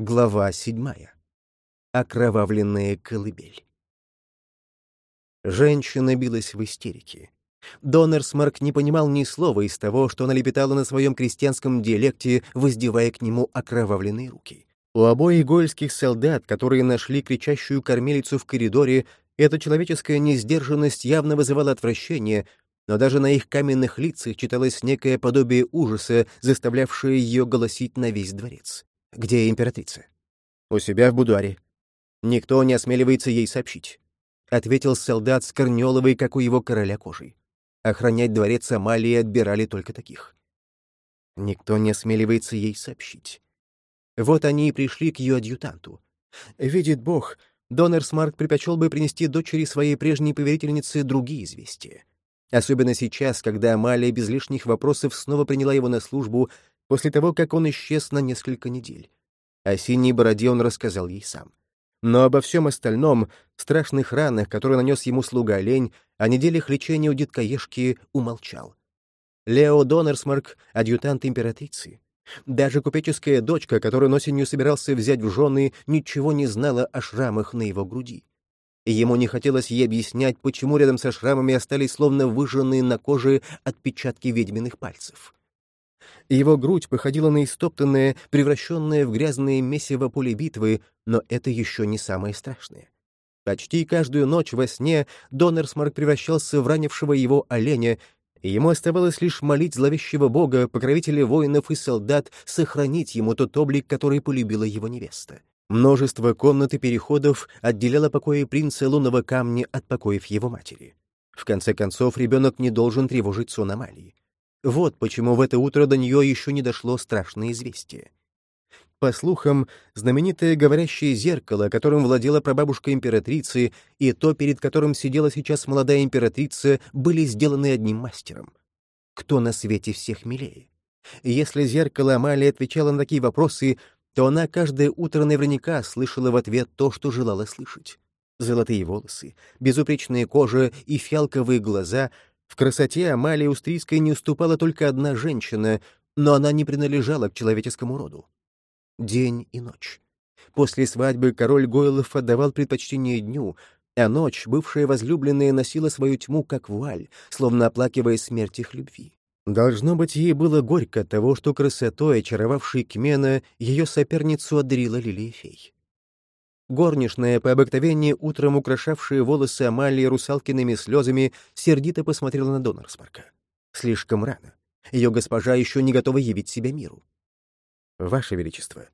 Глава седьмая. Окровавленная колыбель. Женщина билась в истерике. Доннерсмарк не понимал ни слова из того, что она лепетала на своем крестьянском диалекте, воздевая к нему окровавленные руки. У обоих гольских солдат, которые нашли кричащую кормилицу в коридоре, эта человеческая несдержанность явно вызывала отвращение, но даже на их каменных лицах читалось некое подобие ужаса, заставлявшее ее голосить на весь дворец. Где императрица? У себя в будуаре. Никто не осмеливается ей сообщить. Ответил солдат с корнеловой, как у его короля кожей. Охранять дворец Амалии отбирали только таких. Никто не осмеливается ей сообщить. Вот они и пришли к ее адъютанту. Видит Бог, Доннерсмарк предпочел бы принести дочери своей прежней поверительнице другие известия. Особенно сейчас, когда Амалия без лишних вопросов снова приняла его на службу после того, как он исчез на несколько недель. О синей бороде он рассказал ей сам. Но обо всем остальном, страшных ранах, которые нанес ему слуга-олень, о неделях лечения у деткоежки умолчал. Лео Доннерсмарк — адъютант императрицы. Даже купеческая дочка, которую он осенью собирался взять в жены, ничего не знала о шрамах на его груди. Ему не хотелось ей объяснять, почему рядом со шрамами остались словно выжженные на коже отпечатки ведьминых пальцев его грудь походила на истоптанное, превращенное в грязное месиво поле битвы, но это еще не самое страшное. Почти каждую ночь во сне Доннерсмарк превращался в ранившего его оленя, и ему оставалось лишь молить зловещего бога, покровителя воинов и солдат, сохранить ему тот облик, который полюбила его невеста. Множество комнат и переходов отделяло покои принца лунного камня от покоев его матери. В конце концов, ребенок не должен тревожить сон Амалии. Вот почему в это утро до нее еще не дошло страшное известие. По слухам, знаменитое говорящее зеркало, которым владела прабабушка императрицы, и то, перед которым сидела сейчас молодая императрица, были сделаны одним мастером. Кто на свете всех милее? Если зеркало Амалия отвечало на такие вопросы, то она каждое утро наверняка слышала в ответ то, что желала слышать. Золотые волосы, безупречная кожа и фиалковые глаза в красоте Амалии Устрийской не уступала только одна женщина, но она не принадлежала к человеческому роду. День и ночь. После свадьбы король Гойлов отдавал предпочтение дню, а ночь, бывшая возлюбленная, носила свою тьму как вуаль, словно оплакивая смерть их любви. Должно быть, ей было горько того, что красотой, очаровавшей Кмена, ее соперницу одарила Лилия Фей. Горничная, по обыкновению утром украшавшая волосы Амалии русалкиными слезами, сердито посмотрела на Донорспарка. Слишком рано. Ее госпожа еще не готова явить себя миру. «Ваше Величество».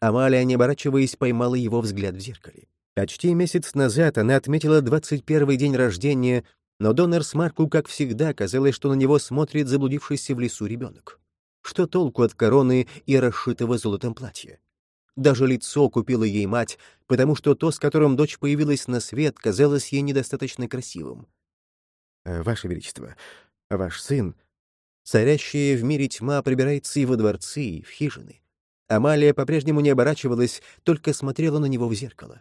Амалия, не оборачиваясь, поймала его взгляд в зеркале. Почти месяц назад она отметила 21 день рождения, но Донорсмарку, как всегда, казалось, что на него смотрит заблудившийся в лесу ребенок. Что толку от короны и расшитого золотом платья? Даже лицо купила ей мать, потому что то, с которым дочь появилась на свет, казалось ей недостаточно красивым. «Э, «Ваше Величество, ваш сын...» Царящая в мире тьма прибирается и во дворцы, и в хижины. Амалия по-прежнему не оборачивалась, только смотрела на него в зеркало.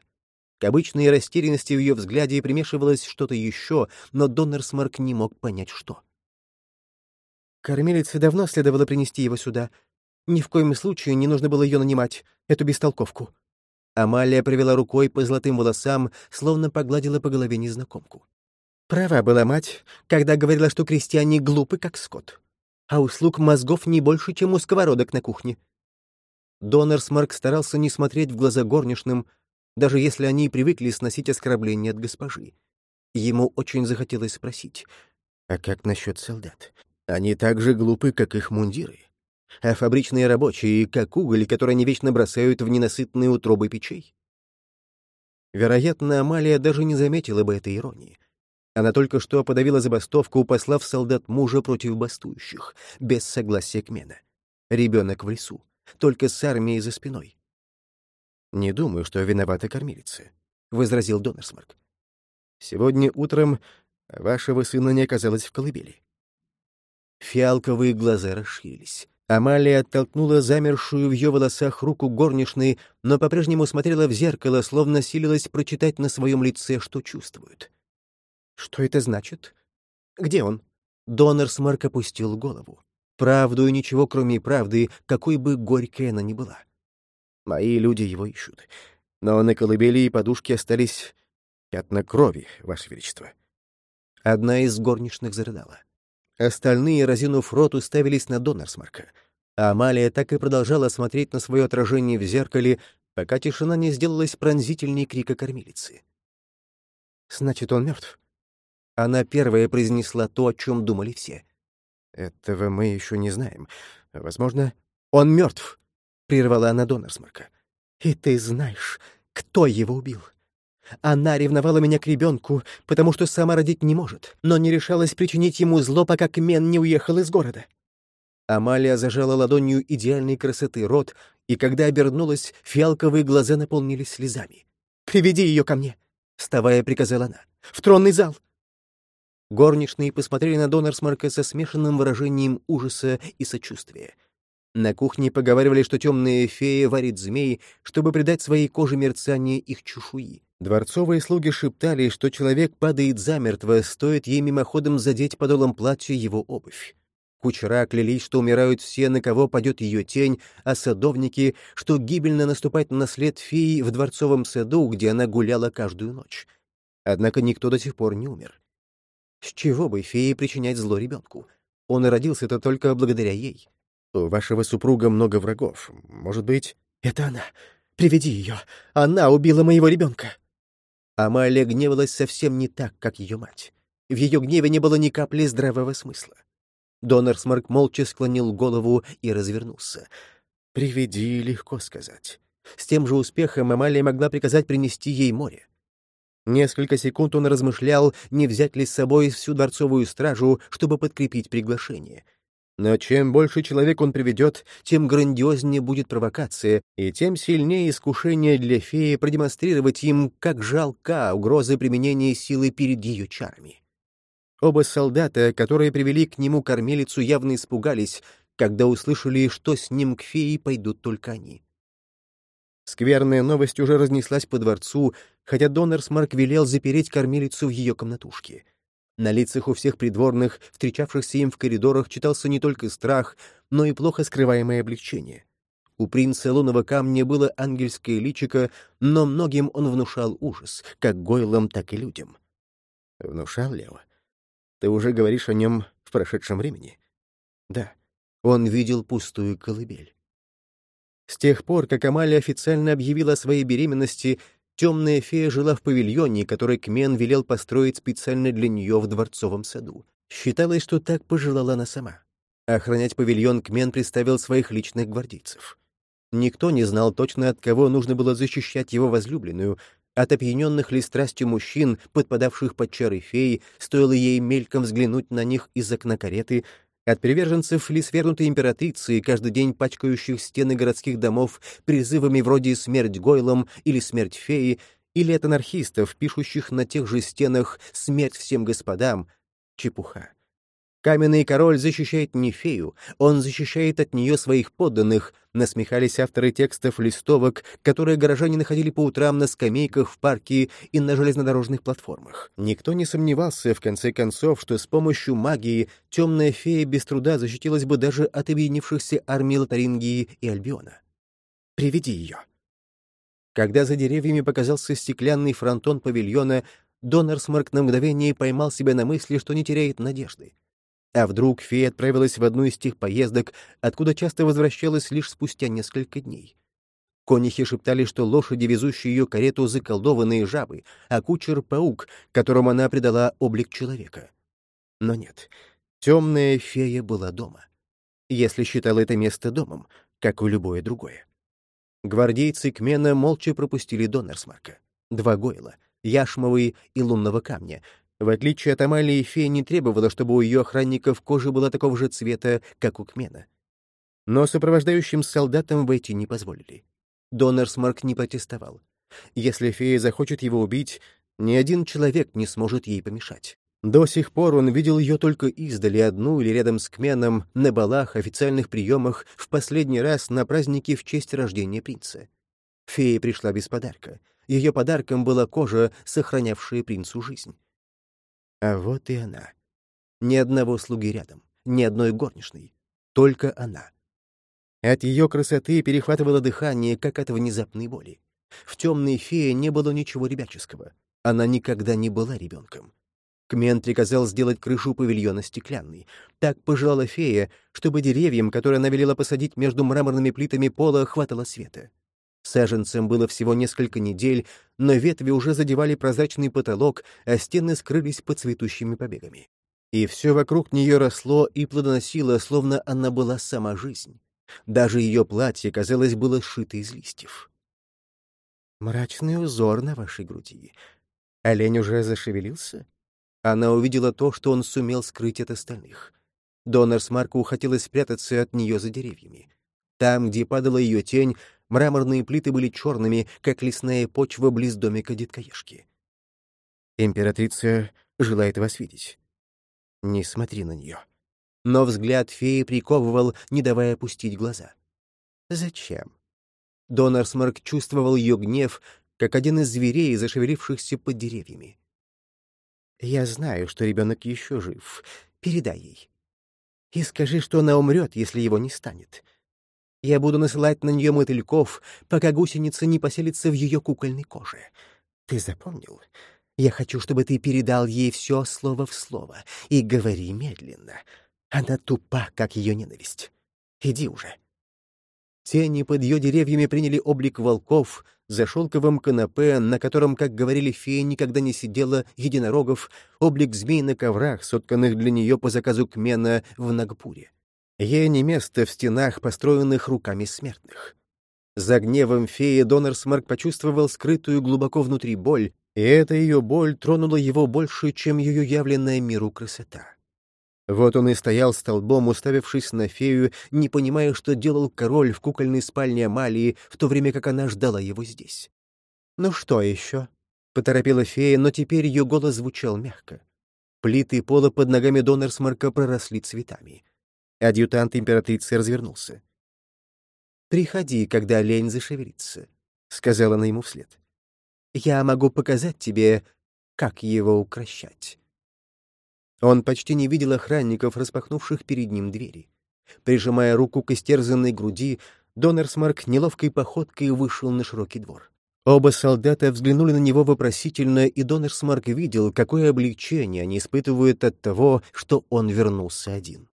К обычной растерянности в ее взгляде примешивалось что-то еще, но Доннерсмарк не мог понять, что. «Кормилице давно следовало принести его сюда. Ни в коем случае не нужно было ее нанимать, эту бестолковку. Амалия провела рукой по золотым волосам, словно погладила по голове незнакомку. Права была мать, когда говорила, что крестьяне глупы, как скот. А у слуг мозгов не больше, чем у сковородок на кухне. Донорсмарк старался не смотреть в глаза горничным, даже если они привыкли сносить оскорбления от госпожи. Ему очень захотелось спросить, а как насчет солдат? Они так же глупы, как их мундиры а фабричные рабочие, как уголь, который они вечно бросают в ненасытные утробы печей. Вероятно, Амалия даже не заметила бы этой иронии. Она только что подавила забастовку, послав солдат мужа против бастующих, без согласия Кмена. Ребенок в лесу, только с армией за спиной. «Не думаю, что виновата кормилица», — возразил Доннерсмарк. «Сегодня утром вашего сына не оказалось в колыбели». Фиалковые глаза расширились. Амалия оттолкнула замершую в ее волосах руку горничной, но по-прежнему смотрела в зеркало, словно силилась прочитать на своем лице, что чувствует. «Что это значит? Где он?» Донорсмарк опустил голову. Правду и ничего, кроме правды, какой бы горькой она ни была. Мои люди его ищут. Но на колыбели и подушке остались пятна крови, Ваше Величество. Одна из горничных зарыдала. Остальные, разинув рот, уставились на Донорсмарка. А Амалия так и продолжала смотреть на свое отражение в зеркале, пока тишина не сделалась пронзительней крика кормилицы. «Значит, он мертв?» Она первая произнесла то, о чем думали все. «Этого мы еще не знаем. Возможно, он мертв», — прервала она Донорсмарка. «И ты знаешь, кто его убил?» Она ревновала меня к ребенку, потому что сама родить не может, но не решалась причинить ему зло, пока Кмен не уехал из города. Амалия зажала ладонью идеальной красоты рот, и когда обернулась, фиалковые глаза наполнились слезами. «Приведи ее ко мне!» — вставая, приказала она. «В тронный зал!» Горничные посмотрели на Донорсмарка со смешанным выражением ужаса и сочувствия. На кухне поговаривали, что темная фея варит змей, чтобы придать своей коже мерцание их чешуи. Дворцовые слуги шептали, что человек падает замертво, стоит ей мимоходом задеть подолом платья его обувь. Кучера клялись, что умирают все, на кого падет ее тень, а садовники, что гибельно наступать на след феи в дворцовом саду, где она гуляла каждую ночь. Однако никто до сих пор не умер. С чего бы фее причинять зло ребенку? Он и родился-то только благодаря ей. У вашего супруга много врагов. Может быть... Это она. Приведи ее. Она убила моего ребенка. Амалия гневалась совсем не так, как ее мать. В ее гневе не было ни капли здравого смысла. Донор Смарк молча склонил голову и развернулся. «Приведи, легко сказать». С тем же успехом Амалия могла приказать принести ей море. Несколько секунд он размышлял, не взять ли с собой всю дворцовую стражу, чтобы подкрепить приглашение — но чем больше человек он приведет, тем грандиознее будет провокация, и тем сильнее искушение для феи продемонстрировать им, как жалка угрозы применения силы перед ее чарами. Оба солдата, которые привели к нему кормилицу, явно испугались, когда услышали, что с ним к фее пойдут только они. Скверная новость уже разнеслась по дворцу, хотя Донорсмарк велел запереть кормилицу в ее комнатушке — на лицах у всех придворных, встречавшихся им в коридорах, читался не только страх, но и плохо скрываемое облегчение. У принца лунного камня было ангельское личико, но многим он внушал ужас, как гойлам, так и людям. Внушал, Лео? Ты уже говоришь о нем в прошедшем времени? Да, он видел пустую колыбель. С тех пор, как Амалия официально объявила о своей беременности, Темная фея жила в павильоне, который Кмен велел построить специально для нее в дворцовом саду. Считалось, что так пожелала она сама. Охранять павильон Кмен представил своих личных гвардейцев. Никто не знал точно, от кого нужно было защищать его возлюбленную, от опьяненных ли страстью мужчин, подпадавших под чары феи, стоило ей мельком взглянуть на них из окна кареты, от приверженцев ли свергнутой императрицы, каждый день пачкающих стены городских домов призывами вроде «смерть Гойлом» или «смерть феи», или от анархистов, пишущих на тех же стенах «смерть всем господам», чепуха. Каменный король защищает не фею, он защищает от нее своих подданных, насмехались авторы текстов листовок, которые горожане находили по утрам на скамейках в парке и на железнодорожных платформах. Никто не сомневался, в конце концов, что с помощью магии темная фея без труда защитилась бы даже от объединившихся армий Лотарингии и Альбиона. «Приведи ее». Когда за деревьями показался стеклянный фронтон павильона, Донорсмарк на мгновение поймал себя на мысли, что не теряет надежды. А вдруг фея отправилась в одну из тех поездок, откуда часто возвращалась лишь спустя несколько дней? Конихи шептали, что лошади, везущие ее карету, заколдованные жабы, а кучер — паук, которому она придала облик человека. Но нет, темная фея была дома. Если считала это место домом, как и любое другое. Гвардейцы Кмена молча пропустили Доннерсмарка. Два Гойла, Яшмовый и Лунного камня, в отличие от Амалии, фея не требовала, чтобы у ее охранников кожа была такого же цвета, как у Кмена. Но сопровождающим солдатам войти не позволили. Донорсмарк не протестовал. Если фея захочет его убить, ни один человек не сможет ей помешать. До сих пор он видел ее только издали, одну или рядом с Кменом, на балах, официальных приемах, в последний раз на празднике в честь рождения принца. Фея пришла без подарка. Ее подарком была кожа, сохранявшая принцу жизнь. А вот и она. Ни одного слуги рядом, ни одной горничной. Только она. От ее красоты перехватывало дыхание, как от внезапной боли. В темной фее не было ничего ребяческого. Она никогда не была ребенком. Кмен приказал сделать крышу павильона стеклянной. Так пожелала фея, чтобы деревьям, которые она велела посадить между мраморными плитами пола, хватало света. Саженцам было всего несколько недель, но ветви уже задевали прозрачный потолок, а стены скрылись под цветущими побегами. И все вокруг нее росло и плодоносило, словно она была сама жизнь. Даже ее платье, казалось, было сшито из листьев. «Мрачный узор на вашей груди. Олень уже зашевелился?» Она увидела то, что он сумел скрыть от остальных. Донор с Марку хотелось спрятаться от нее за деревьями. Там, где падала ее тень, мраморные плиты были черными, как лесная почва близ домика деткоежки. «Императрица желает вас видеть. Не смотри на нее». Но взгляд феи приковывал, не давая опустить глаза. «Зачем?» Донор Смарк чувствовал ее гнев, как один из зверей, зашевелившихся под деревьями. «Я знаю, что ребенок еще жив. Передай ей. И скажи, что она умрет, если его не станет. Я буду насылать на нее мотыльков, пока гусеница не поселится в ее кукольной коже. Ты запомнил? Я хочу, чтобы ты передал ей все слово в слово. И говори медленно. Она тупа, как ее ненависть. Иди уже. Тени под ее деревьями приняли облик волков, за шелковым канапе, на котором, как говорили феи, никогда не сидела единорогов, облик змей на коврах, сотканных для нее по заказу Кмена в Нагпуре. Ей не место в стенах, построенных руками смертных. За гневом феи Донорсмарк почувствовал скрытую глубоко внутри боль, и эта ее боль тронула его больше, чем ее явленная миру красота. Вот он и стоял столбом, уставившись на фею, не понимая, что делал король в кукольной спальне Амалии, в то время как она ждала его здесь. «Ну что еще?» — поторопила фея, но теперь ее голос звучал мягко. Плиты пола под ногами Донорсмарка проросли цветами. Адъютант императрицы развернулся. «Приходи, когда лень зашевелится», — сказала она ему вслед. «Я могу показать тебе, как его укращать». Он почти не видел охранников, распахнувших перед ним двери. Прижимая руку к истерзанной груди, Донорсмарк неловкой походкой вышел на широкий двор. Оба солдата взглянули на него вопросительно, и Донорсмарк видел, какое облегчение они испытывают от того, что он вернулся один.